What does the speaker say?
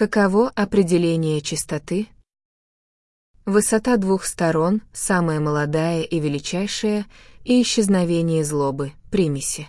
Каково определение чистоты? Высота двух сторон, самая молодая и величайшая, и исчезновение злобы, примеси.